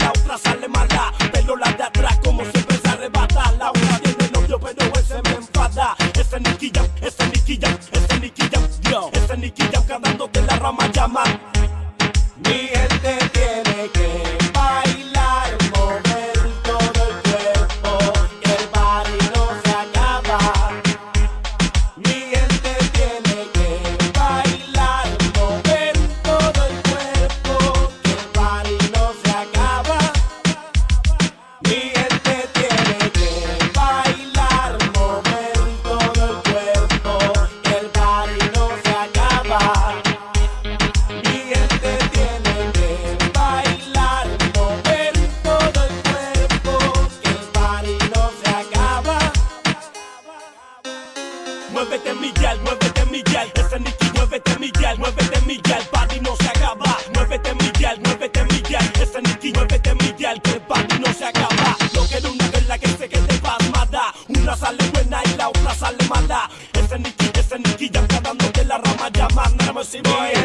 la otra sale mala, pero la de atrás como siempre se arrebata. La una tiene novio, pero ese me enfada. Ese niquilla, ese niquilla, ese niquilla, ese niquilla que andándote la rama llama. Mi. Miguel, muévete Miguel, ese Nicky, muévete Miguel, muévete Miguel, party no se acaba, muévete Miguel, muévete Miguel, ese Nicky, muévete Miguel, que el party no se acaba, no quiero una la que se quede pasmada, una sale buena y la otra sale mala, ese Nicky, ese Nicky ya está dándote la rama, ya más, no me si voy.